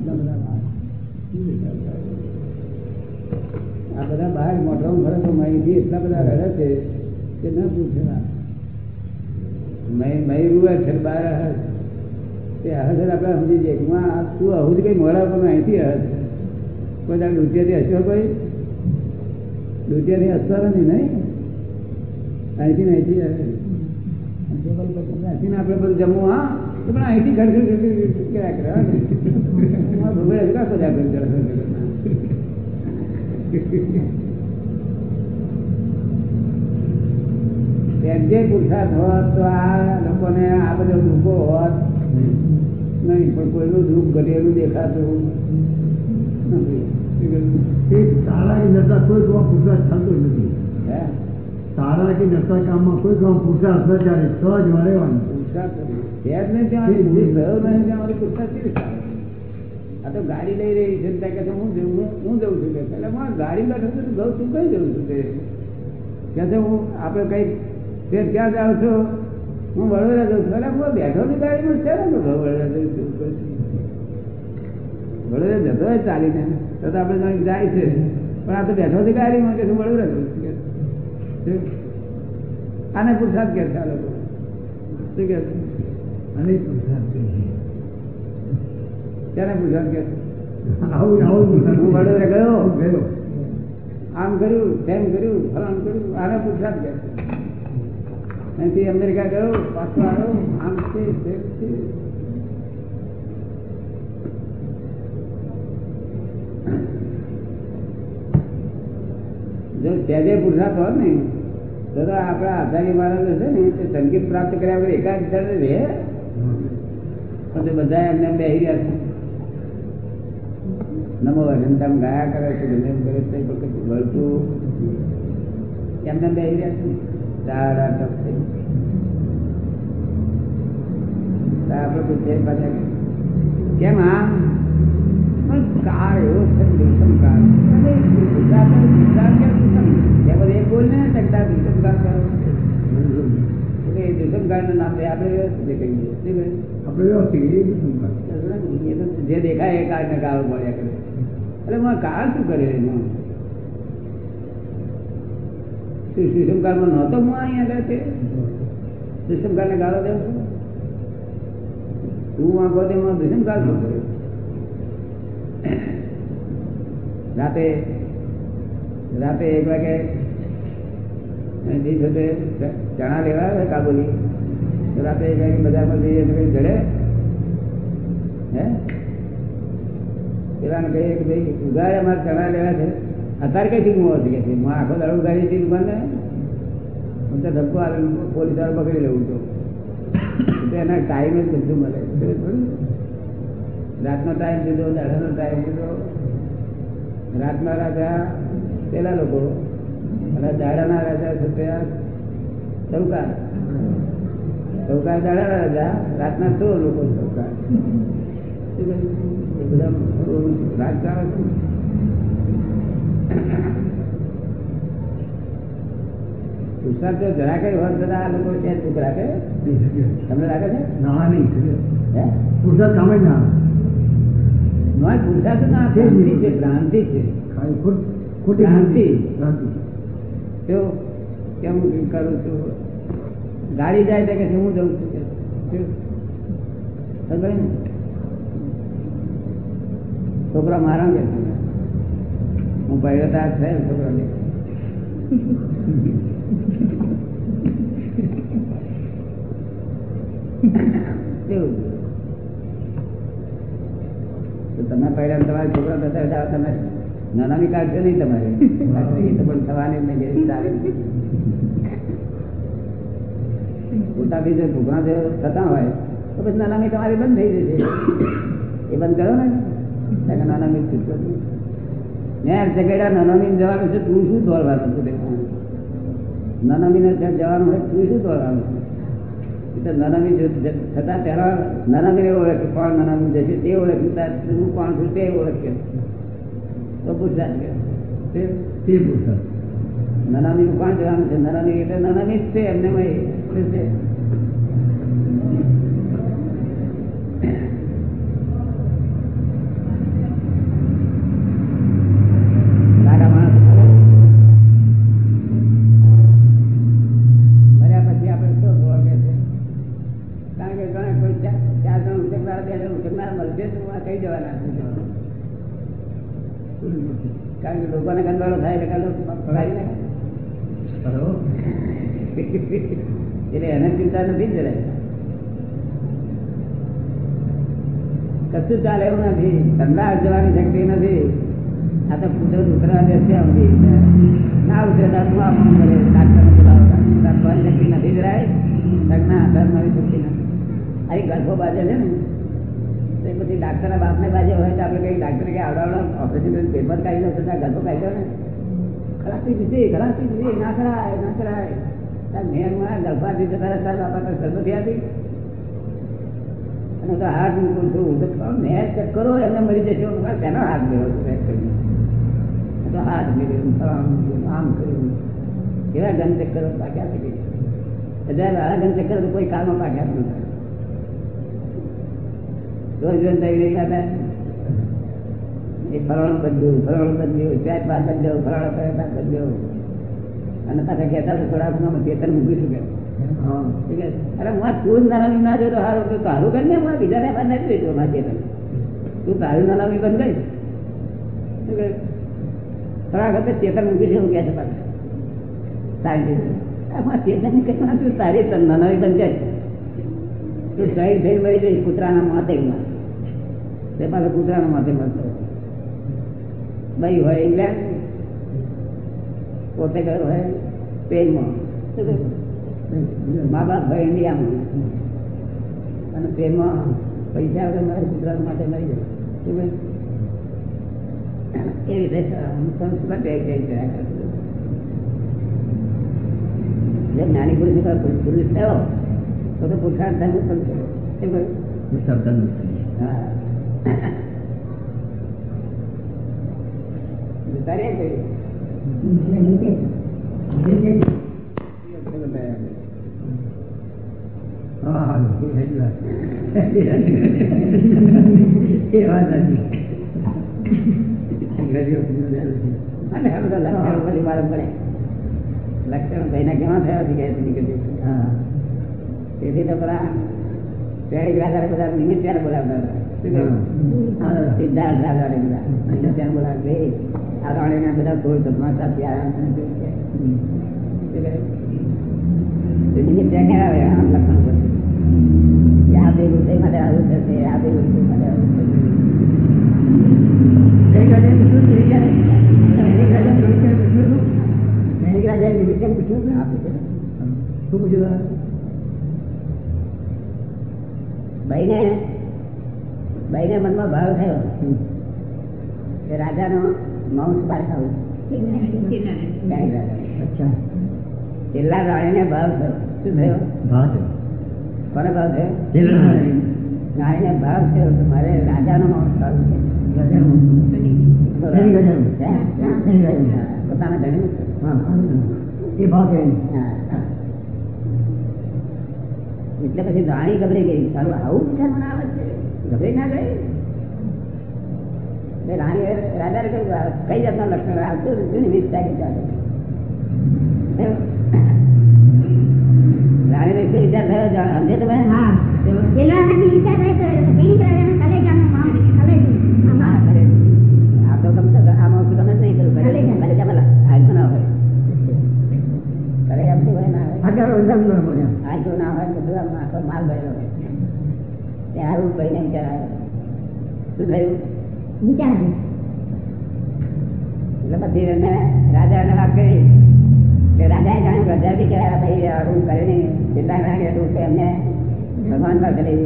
આટલા બધા બહાર આ બધા બહાર મોટા ફરે તો માહિતી એટલા બધા રડે છે કે ન પૂછે વાત મય મય રૂવે છે ને બહાર હે તે હે છે આપણે સમજી જઈએ કે માં આ તું આવું કઈ મોડા પણ અહીંથી હે છે કોઈ તારે ડૂટિયાથી હસ્યો કોઈ ડૂટિયાથી હસવાનો નહીં નહીં અહીંથી ને અહીંથી આવે ટેબલ પર રાખીને આપણે બધું જમવું હા તો પણ અહીંથી ઘર ઘર ઘર ઘર કર્યા જે પુરુષાર્થ હોત તો આ લોકોને આ બધો દુઃખો હોત નહીં પણ કોઈનું દુઃખ ઘટેલું દેખાતું નથી. સારા કે નતા કોઈ ગામ પુરુષાર્થ થતો નથી. હે? સારા કે નતા કામમાં કોઈ ગામ પુરુષાર્થ ન ચાલે સહજમાં રહેવાનું પુરુષાર્થ છે જ નહીં ત્યાં પુરુષ થયો નહીં ત્યાં પુરુષાર્થ કેવી? તો ગાડી લઈ રહી છે ત્યાં છે, હું જઉં હું- જઉં છું કે એટલે મારે ગાડી બેઠો છું તો ગઉં છું કઈ જઉં છું કે છે હું આપણે કઈ ફેર ક્યાં જાઉં છું? હું વડોદરા જઉં છું. એટલે હું બેઠો ની ગાડીમાં છે ને તો વડોદરા જઉં છું વડોદરા જતો હોય ચાલીને તો તો આપણે જાણીએ જાય છે. પણ આ તો બેઠો ની ગાડીમાં કે હું વડોદરા જઉં છું કે આને પુરસાદ કે છે આ લોકો? શું કે છે? અને પુરસાદ કરીએ. ત્યારે પુરુષાર્થ કે છે? આવું આવું પુરુષાર્થ હું વડોદરા ગયો. ગયો આમ કર્યું તેમ કર્યું ફલાણ કર્યું આને પુરુષાર્થ કે છે. અહીંથી અમેરિકા ગયો પાછો આવ્યો આમ છે તેમ છે જો સહેજે પુરુષાર્થ હોત ને તો તો આપણા આચાર્ય મહારાજ છે ને તે સંગીત પ્રાપ્ત કર્યા વગર એકાદ વિચાર રહે પણ તે બધા એમને એમ બેહી રહ્યા છે નમો હરિંતમ ગાયા કરે છે ગમે એમ કરે છે પણ કશું વળતું એમને એમ બેહી રહ્યા છે દાડા ટપ થઈ તો આપણે પૂછીએ પાછા કે, કેમ આમ પણ કાર એવો છે દુષ્મ કાર અને ગુજરાત ગુજરાત કે દુષ્મ એ બધે એક બોલ ને ટકતા દુષ્મ કાર કરો એટલે એ દુષ્મ કાળનું નામ દે આપણે વ્યવસ્થિત કહીએ શું કહીએ? આપણે વ્યવસ્થિત એ બધું કામ. એ તો જે દેખાય એ કાળને ગાળો મળ્યા કરે એટલે હું આ કાળ શું કરે એનું શું સુષમ કાળમાં નહોતો હું અહીંયા આગળ છે સુષમ કાળને ગાળો દેવ છું તું વાંકો તેમાં દુષમ કાળ શું કરે રાતે રાતે એક વાગે જી છે ચણા લેવા આવે કાબુલી તો રાતે એક વાગે બજારમાં જઈએ તો કઈ જડે હે પેલાને કહીએ કે ભાઈ ઉગાડે અમારે ચણા લેવા છે. અત્યારે કઈથી હતી કે છે આખો દાડો ઉધારી હતી દુકાને હું તો ધક્કો આવે પોલીસ વાળો પકડી લેવું તો એના ટાઈમે જ બધું મળે? રાતનો ટાઈમ દીધો, દાડાનો ટાઈમ દીધો. રાતના રાજા, પેલા લોકો. અને દાડાના રાજા છે ચૌકાર. આ ચૌકા ચૌકા દાડાના રાજા, રાતના સો લોકો ચૌકા શું કહ્યું? એ બધા રાજ ચાલે છે પુરસાદ તો જરા કઈ હોત તો આ લોકો ત્યાં ચૂક રાખે તમને લાગે છે ના નહીં હે પુરુષાર્થ કામ જ ના આવે. નોય પુરસાદ ના ભ્રાંતિ છે ભ્રાંતિ છે ખાલી ખોટ ખોટી ભ્રાંતિ. ભ્રાંતિ કેવું કેમ હું કરું છું ગાડી જાય તો કે છે હું જઉં છું કે કેવું? સમજાય ને? છોકરા મારા કે હું ભાઈઓ તાર છે છોકરા કે તમે પહેલા તમારા છોકરા હતા તમે નાનાની કાઢશો નહીં તમારે. પણ થવાની પોતા બીજો ચાલે પોતાથી થતા હોય, તો પછી નાનામી તમારી બંધ થઈ જશે. એ બંધ કરો ને. ત્યાં કે નાનામી છૂટકો મેં જગેડા નાનામી જવાનું છે તું શું દોડવાનું છે નાનામી ને ત્યાં જવાનું હોય તું શું દોડવાનું છે એ તો નાનામી જો જ- થતા પહેલા નાનામી ઓળખ કોણ નાનામી જશે તે ઓળખ્યું તાર હું કોણ છું તે ઓળખ્યું તો પૂછતા જ કે તે પુરુષાર્થ નાનામી નું કોણ જવાનું છે નાનામી એટલે નાનામી જ છે એમને મય શું છે કારણ ગંદવાળો થાય એટલે નાખે. એટલે એને ચિંતા નથી જરાય. કશું ચાલે એવું નથી. ઠંડા જવાની શક્તિ નથી. આ તો કુદરત ઉતરવા દેશે અમથી. ના ઉતરે તો આટલું આમ કરે ડાક્ટરને બોલાવો. શક્તિ નથી જરાય. ના આધાર મારી શક્તિ નથી. આ ગર્ભો બાજે છે ને તો પછી ડાક્ટરના બાપને બાજે હોય તો આપણે કઈ ડાક્ટર કે આવડાવડા ઓપરેશન પેપર કાઢી લો તો ત્યાં ગર્ભો કાઢી ને. ખલાસ દીધી જશે દીધી ના કરાય ના કરાય અને તો હાથ મૂકું છું તો મેં ચેક કરો એમને મરી જશે હું તેનો હાથ મેળવો ચેક તો હાથ મેળવ્યો આમ આમ કર્યું. કેવા ગન ચક્કરો પાક્યા છે હજાર વાળા ગન ચક્કર તો કોઈ કામમાં પાક્યા નથી રોજ રોજ થઈ રહ્યા હતા એ ફરવાનું બદલ્યું ફરવાનું બદલ્યું ચાર બાદ બદલ્યો ફરવાનો કરે બાદ બદલ્યો અને પાછા કહેતા થોડા ચેતન મૂકીશું કે અરે હું તું જ નાનામી ના જોતો હારું તો તારું કર હું બીજા ને બંધ નથી જોઈતું મારા ચેતન તું તારું નાનામી બંધ કરી શું કહે થોડા વખતે ચેતન મૂકીશું કહે છે પાછા. સાયન્ટિસ્ટ આમાં ચેતન કહેવાનું તું તારી નાનામી બંધ કરી તું સહી થઈ મરી જઈશ કૂતરાના માથેમાં તે પાછો કૂતરાના માથે મળતો ભાઈ હોય ઇંગ્લેન્ડ પોતે ગયો હોય સ્પેનમાં મા બાપ હોય ઇન્ડિયામાં. અને સ્પેનમાં પૈસા વગર મારે કૂતરાના માટે મળી જાય. રીતે સંસ્કૃત જ્ઞાની પુરુષ પુરુષ થયો તો પુરુષાર્થ ધર્મ પણ શબ્દ? હા. વાત લક્ષણો ભાઈના કેવા થયા છે કે નીકળી તેથી તો પેલા શ્રેણી રાજા બધા નિમિત્ત ત્યારે બોલાવતા હતા. સિદ્ધાર્થ રાજા ને બધા નિમિત્ત ત્યારે બોલાવતા એ આ રાણીને બધા થોડી તપાસ આપી આવ્યા અને શું કહે? શું કહે? તો નિમિત્ત ત્યાં ક્યાં આવે આમ લક્ષણ પર આ બે વૃત્તિ માટે આવું થશે આ બે વૃત્તિ માટે આવું થશે એક રાજાએ ભાઈને મનમાં ભાવ થયો. કે રાજાનો અચ્છા. છેલ્લા રાણીને ભાવ થયો. શું થયો? ભાત કોને ભાવ થયો? રાણીને. ભાવ થયો કે મારે રાજાનો માંસ ખાવું છે. રાજાનું. શેની રાજાનું? હે? શેની રાજાનું? હા, પોતાના ધણીનું એ ભાવ હા. એટલે પછી રાણી ગભરાઈ ગઈ. સારું આવું વિચાર મને આવે છે. ગભરાઈ ના ગઈ રાણી રાજાને કહ્યું કઈ જાતના લક્ષણ આવતું જૂની વિસ્તાર ચાલે રાણીને શું વિચાર થયો સમજે તમે હા. હા, ખરે. આ તો તમે તો આમાં શું તમે જ નહીં કર્યું ખરે. કલેજા. કલેજા ભલા. હાજુ ના હોય કલેજા શું ના હોય આગળ ન હોય તો માલ ભરેલો હોય ભાઈને વિચાર આવ્યો શું થયું? એટલે પછી એને રાજાને વાત કરી. કે રાજાએ જાણ્યું કે હજાર બી કહેવાય ભાઈ આવું કરે નહીં કેટલા લાગે હતું કે એમને ભગવાન પર કરી.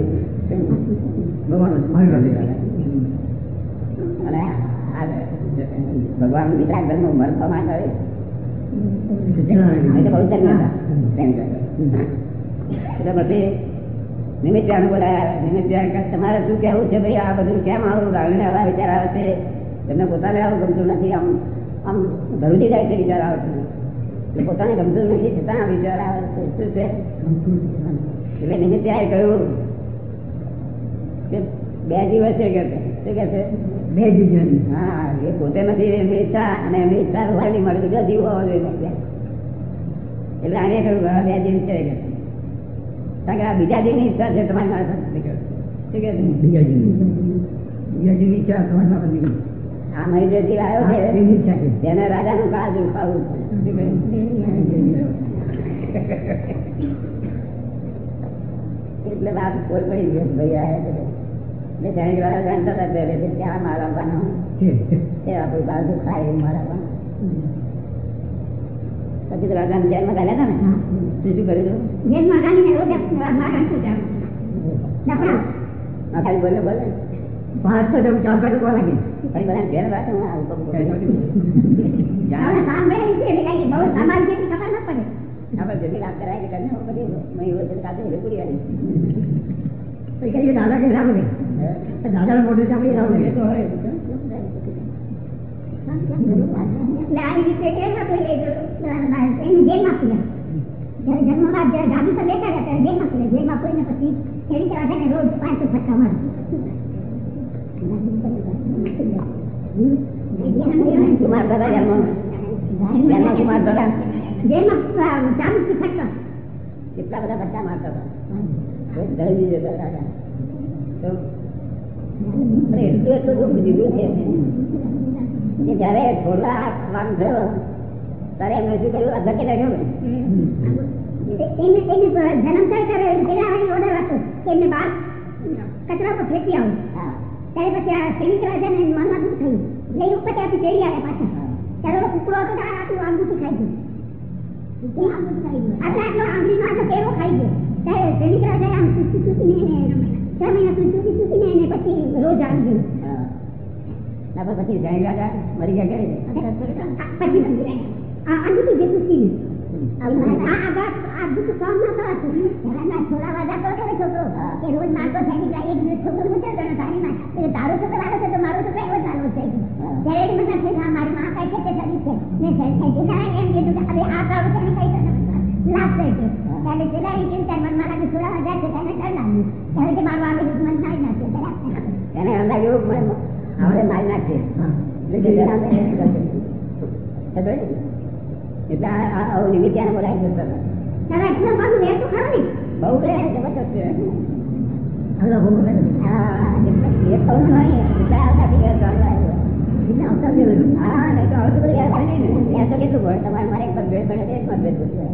અને ભગવાન વિચાર ધર્મ મન પ્રમાણ કરે. એટલે. એટલે પછી નિમિત્ત જાણ બોલાયા. નિમિત્ત જાણ તમારે શું કહેવું છે ભાઈ? આ બધું કેમ આવું રાવણીને આવા વિચાર આવે છે? તમને પોતાને આવું ગમતું નથી. આમ આમ ધરુજી જાય છે વિચાર આવે છે. પોતાને ગમતું નથી છતાં આ વિચાર આવે છે. શું છે? એટલે નિમિત્ત ત્યારે કહ્યું કે બે દિવસ છે કે શું કે છે? બે દિવસ. હા એ પોતે નથી એમની ઈચ્છા અને એમની ઈચ્છા હોય મળે બીજા જીવો. એટલે આને કહ્યું "હવે બે દિવસ છે કે કારણ કે આ બીજા ઈચ્છા છે તમારી મારા આ આવ્યો છે તેને રાજાનું? એટલે વાત કોઈ પડી ગયો ભાઈ આવ્યા મેં જાણી ગયા જાણતા હતા પહેલેથી ત્યાં મારા બનો છે એ બાજુ ખાય મારા પછી તો રાજાને જેલમાં ગાલ્યા હતા ને? તે શું કર્યું હતું? જેલમાં ગાલીને રોજ મારણ થઈ જાવ નફરા આ ખાલી બોલે બોલે. પાંચ તો ચાર કાઢો લાગે ફરી બધા જેલ રાખે હું આવું કરું. જાણે. કામ એટલે કાંઈ બહુ સામાન જેટલી ખબર ન પડે. આપણે જેટલી વાત કરાય કે કરીને બધી મેં એવું છે કાચું એટલે પૂરી આવી તો કહીએ દાદા કે રાખો દાદા મોટું ચાપડી રામ રે એ તો હોય એટલે આવી રીતે કેવા કોઈ એની જેલમાં પૂર્યા જ્યારે જન્મમાં જ્યારે ગાદી પર બેઠા હતા ત્યારે જેલમાં પૂર્યા જેલમાં પૂરીને પછી ખેડી રાજાને રોજ પાંચસો ફટકા મારે. કુમાર દાદા જેલમાં જેલમાં કુમાર દાદા જેલમાં ચાલીસ ફટકા. કેટલા બધા ધક્કા મારતા હતા? જતા એટલું એટલું દુઃખ દીધું છે. કે થોડા ખાવાનું ત્યારે એમને શું કર્યું અધકે રહ્યો ને? એને એને જન્મ થાય ત્યારે પેલા વાળી ઓર્ડર હતો કે એમને બહાર કચરા પર ફેંકી આવું. ત્યારે પછી આ સેવિક રાજા ને મનમાં દુઃખ થયું. એટલે ઉપર ત્યાંથી ચડી આવે પાછા. ત્યારે કૂકડો હતો ત્યારે આટલું આંગૂઠું ખાઈ ગયું. આટલો આટલો આંગળીનો આટલો કેવો ખાઈ ગયો. ત્યારે સેવિક રાજા આમ ચૂસી ચૂસીને એને છ મહિના ચૂસી ચૂસીને એને પછી રોજ આવી ગયું. પછી જૈન રાજા મરી ગયા કરે પછી આ આંગૂઠું જે ચૂસીને આ આ આ દુઃખ સહન ન થવાતું ઘરના થોડા વાદા તો કરે છોકરો કે રોજ મારતો સૈનિક રાજા એક દિવસ છોકરો મૂકે તો એનો તારીમાં એટલે તારો છોકરો વાળો છે તો મારો છોકરો એવો જ છે ત્યારે એક મતલબ છે હા, મારી માં કાંઈ છે તે સદી છે. ને સૈનિકાએ એમ કીધું કે હવે આ તારો છે ને કઈ તને લાગશે કે ત્યારે પેલા એ ચિંતા મનમાં લાગે થોડા હજાર છે તેને ડર લાગ્યું. ત્યારે કે મારું આવી દુશ્મન થાય નાખે બરાબર એને એમ લાગ્યું કે મારી નાખશે એટલે આ નિમિત્ત બોલાવી જતો હતો. તારા એટલો બધું વેર તો ખરો ને બહુ કરે જબરદસ્ત છે. આગળ ભોગવ લાગે હા એ તો નહીં એટલે આવતા થઈ ગયા એટલે આવતા જ હા નહીં તો આવતું બધું યાર નહીં ને. તો કેટલું હોય તમારે મારે એક મતભેદ પડે એક મતભેદ પૂછે.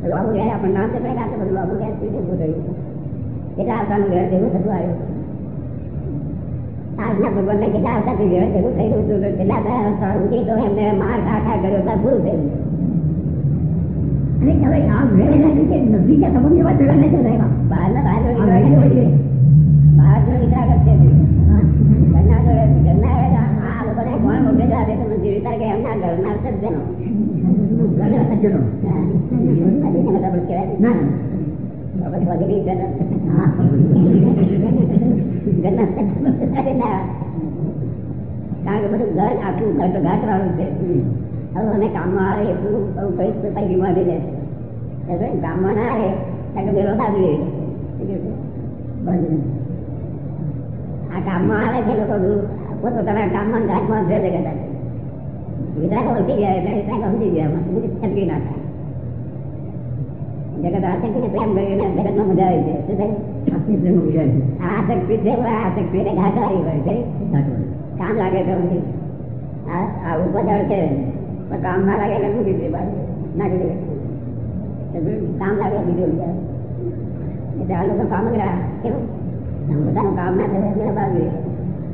તો આવું યાર નામ તો કંઈક આ બધું આવું યાર પીછે ઊભું થયું. એટલે આવતાનું વેર ભેગું થતું આવ્યું. આજના ભગવાનને કેટલા આવતાથી વેર ભેગું થઈ રહ્યું હતું કેટલા ઉઠી તો એમને માર ખા ખા કર્યો પૂરું અને હવે આ વેળેના લીધે નજીક સંબંધ એવા જગા નહીં બહારના બહાર જો આ નીકળ્યા વેળે હોય છે. બહાર જો નીકળ્યા કરશે ઘરના જોડે ઘરના આ લોકોને કોણ મોકલે છે આજે જીવિતા કે એમના ઘરના સજ્જનો ઘરના સજ્જનો. પણ કહેવાય ના બાબત વગેરે છે. ઘરના સજ્જનો ના. કારણ કે બધું ઘર આખું ઘર તો ઘાટ વાળું છે મને કામમાં આવે એટલું કઈ તો મળી જાય એટલે કામમાં ના આવે ત્યાં કે મેળો આ કામમાં આવે છે લોકો પોતપોતાના કામમાં ને ઘાટમાં રહે છે વિતરાકો ઓળખી ગયા એટલે વિતરાકો સમજી ગયા છટકી નાખે. જગત આસક્તિને પ્રેમ કરીને જગતમાં મજા આવી છે શું થાય. આ આસક્તિ છે પણ આ આસક્તિને ઘાટાડી હોય છે કામ લાગે તો આ ઉપજાળ છે. કામ ના લાગે એટલે મૂકી દે બાજુ. નાખી દે? કામ લાગે બીજું એટલે આ લોકો કામ કર્યા કેવું પોતાનું કામ ના થાય એટલે?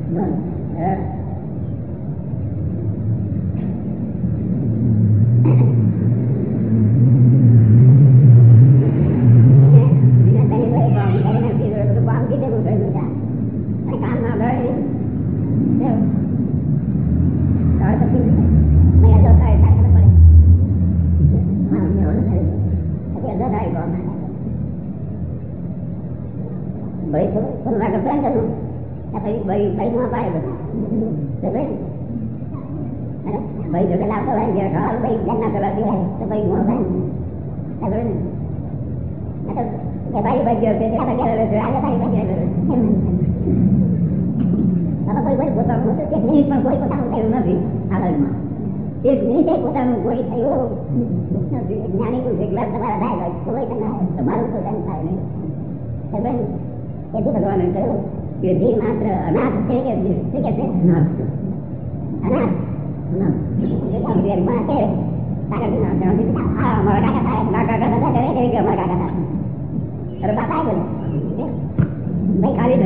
બીજા એ કોઈ થયું જ્ઞાની પુરુષ એકલા તમારા થાય કોઈ તમારે તમારું પોતાનું થાય નહીં. સમજ પછી ભગવાને કહ્યું કે જે માત્ર અનાથ છે કે શું કે છે? અનાથ. અનાથ. ખાલી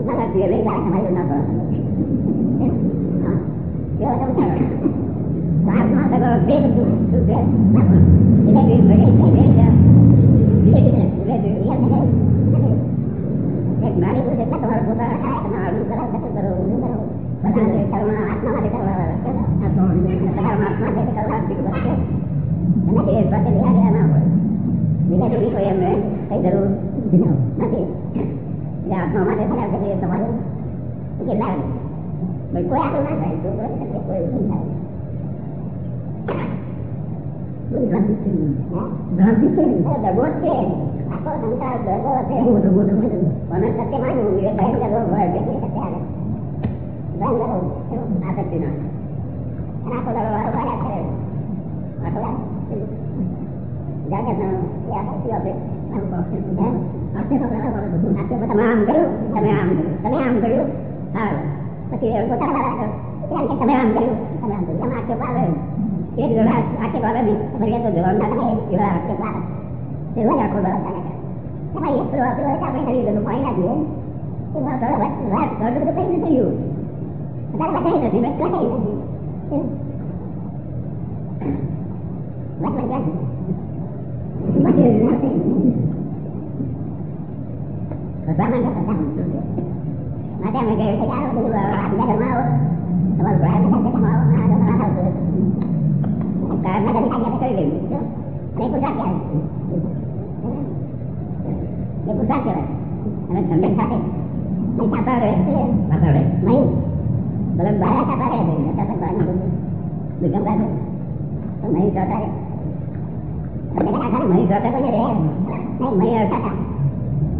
Bukan lagi beda sama itu nama. Ya, sama sama. Saat masa kalau beda tu, tu beda. Kita beda, beda, beda. Beda, beda, beda. Ya, beda. Mari kita tak tahu kita kenal dulu kalau kita baru baru. Baru kalau mana asma ada kalau ada. Atau kalau asma ada kalau ada juga. Karena dia pasti dia ada nama. Bila dia koyak, saya terus. dia giỏi lắm cái làm mình quá cái lát này tôi nói là cái quê như này. Mình làm cái gì làm cái gì? Ờ, Đó là bớt tiền à, có thằng ta để có tiền mua được mua được mà nó sẽ cái máy người để bán cho nó về cái cái cái này bán cho nó à cái gì nào. Anh có đâu đâu phải là thế mà tôi làm giá cái nào giá cái gì vậy anh có. Cái gì તમામ કર્યું તમે આમ તમે આમ કર્યું હા પછી તમે આમ કર્યું તમે આમ કર્યું આક્ષેપ આવે એ જ આક્ષેપ આવે નહીં ભલે તો જવાબ ના થાય એવા આક્ષેપ આવે એવા જ આખો બરાબર આપણે કરી દીધું પાણી નાખીએ એ વાત ઘર તો કઈ નથી રહ્યું અત્યારે બધાય નથી મેં કઈ નથી વાત મજા નથી Brahman Satsang. Macam ni dia cakap tu dua orang dia mau. Sebab Brahman Satsang mau ada orang tahu. Karena dari tanya keliling. Ada pun saja. Dia pun saja. Kalau sambil saja. Mai sabar eh. Sabar eh. Mai. Belum bayar sabar eh. Sabar banyak. Bukan baru. Mai sabar. Kita akan mai sabar punya dia. Mai mai sabar.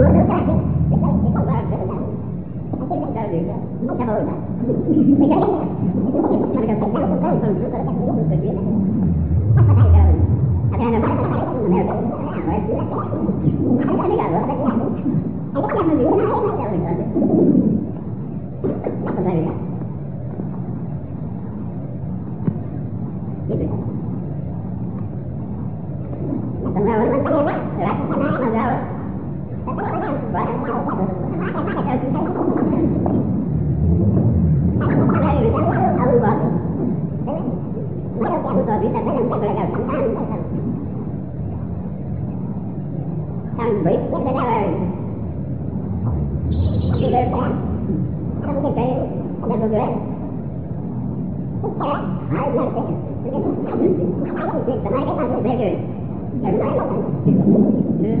Chúa nước ra Mình thấy cái con vàng rất là Anh tin rằng đời nữa Mất cả hồi Mình thấy Mà được thành ra cũng có một phần Nó có cái lúc được cười chuyện Mất cả thành đời Thật ra là phải là phải Mà đều cũng là hỏi Chứ là trẻ Mà thấy cái đời nữa Anh có làm mình giữ Nó hết hết đời nữa Mất cả đời nữa of compassion. Some break with the devil. She goes back. Some get very, never good. It's all right. I'm not there. I don't think the market doesn't very good. They're not open. Two.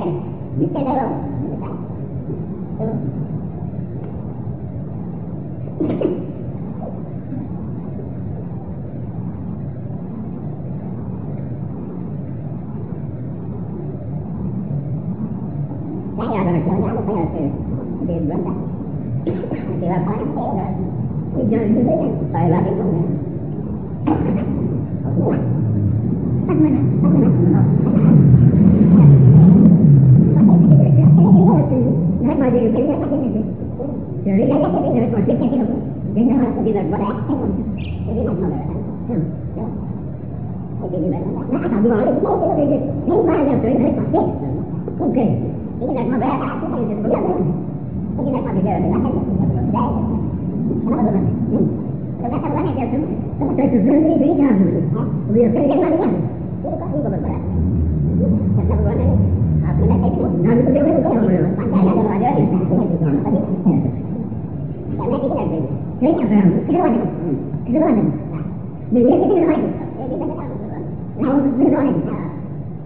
soalnya aku pengen sih dia bilang kan dia apaan sih kan dia jangan dulu kan saya lari dong kan aku mana aku mana Jadi kan kita tinggal konsepnya kita, jangan langsung tidak boleh. Jadi nggak boleh. Jadi nggak boleh. Nah, kalau dua orang itu mau kita jadi, ini banyak tuh, ini pasti. Oke. Đừng! Thank you.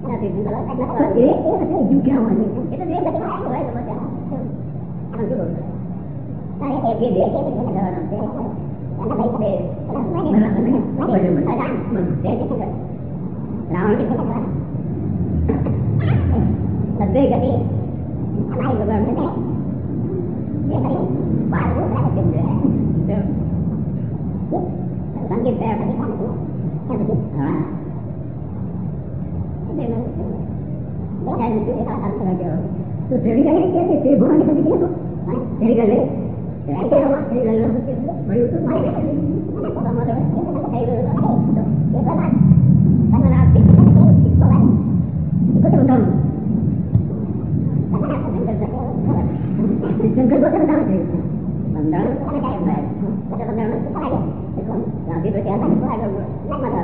But it is a thing you go on. It's a thing that you have to write about that. I don't do it. Nó lấy tiền kia để kiếm cái này rồi nó nó lấy tiền nó lấy tiền nó lấy tiền nó lấy tiền mình mình để cái cái rồi cái cái cái lần thứ cái đi lấy rồi rồi cái cái cái ba lúc đã được rồi được bạn kia phải cái cái cái cái memang saya itu kita akan terjadi tu sehingga kita kita bukan kita itu sehingga le sehingga apa sehingga le baru tu mai kita mau terus kita itu kita kan karena nanti kita kita kan kita tentang Jangan kau tentang itu. Bandar, kita kaya bandar. Kita bandar, kita kaya. Kita, nanti berarti akan kita kaya. Nak mana?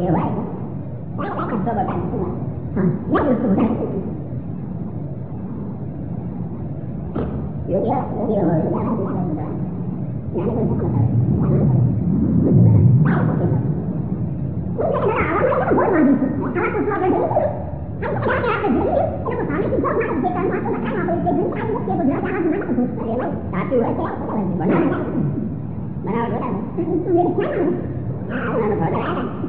You're right đã đã làm cho bà bạn của à, rất là sửa đáng Dựa dựa, dựa dựa người đã đã đã đã Nhà nó cũng rất là thật Mình đã tạo một cái thật Cũng thế là nó là mỗi người Nó là cuộc đời đấy Hãy subscribe cho kênh Ghiền Mì Gõ Để không bỏ lỡ những video hấp dẫn Hãy subscribe cho kênh Ghiền Mì Gõ Để không bỏ lỡ những video hấp dẫn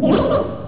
Yeah.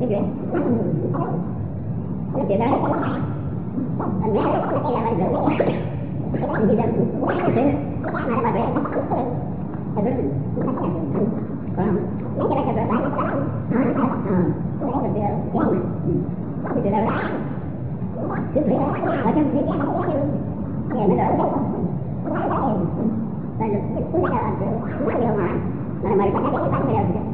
cái chuyện cái chuyện đó mình nhớ cái là mình rửa cái đó mình dân cái đó mình mà nó rửa cái đó còn mấy cái đó cho rửa bán nó lấy được chưa cái từ đâu đó cứ phải ở trong cái cái này nó rửa và lúc chúng ta làm được nó điều mà mà mình phải cái cái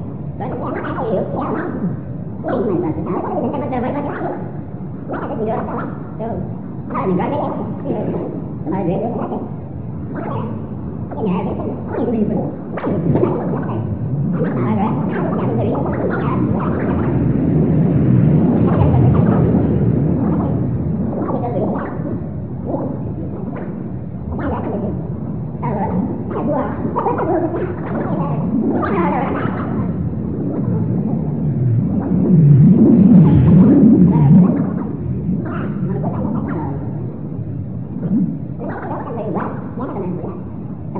rồi nó nó không hiểu kéo nó quên mình là đỡ cái gì nó phải bắt nó là cái gì đó nó là mình gọi cái em nó là để nó cái nhà cái có gì đi mình Thank you.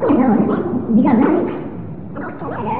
不你干拉你我告诉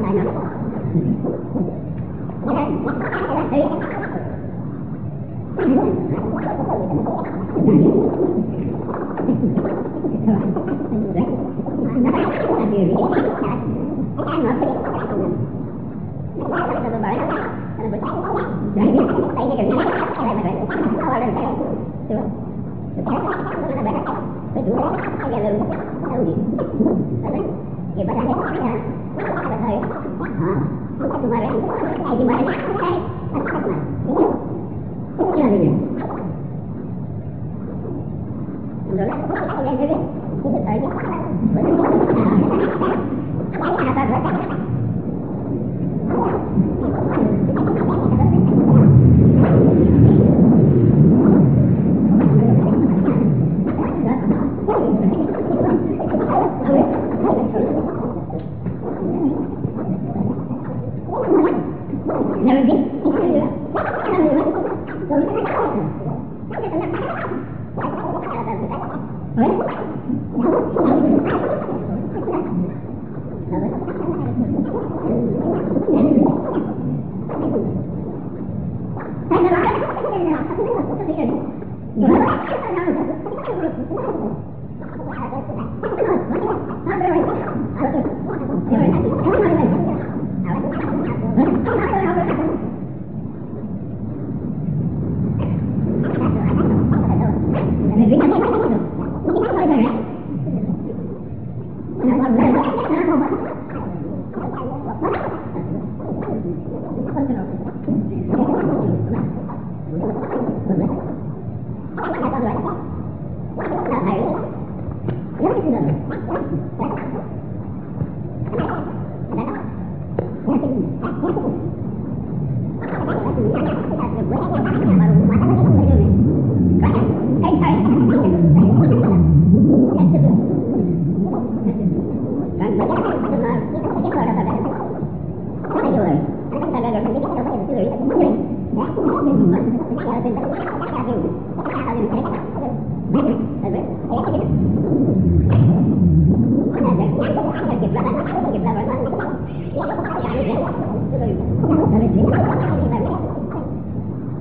con ganas.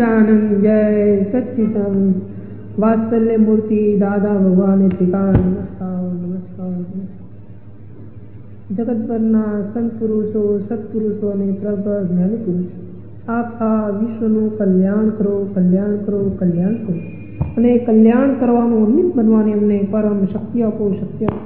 જય સચ્ચિદાનંદ જય સચ્ચિદાનંદ વાત્સલ્ય મૂર્તિ દાદા ભગવાન ત્રિકાળ નમસ્કાર નમસ્કાર નમસ્કાર. જગત પરના સંત પુરુષો સત્પુરુષો અને પ્રગટ જ્ઞાની પુરુષો આપ આ વિશ્વનું કલ્યાણ કરો કલ્યાણ કરો કલ્યાણ કરો અને કલ્યાણ કરવાનું નિમિત્ત બનવાની અમને પરમ શક્તિ આપો શક્તિ આપો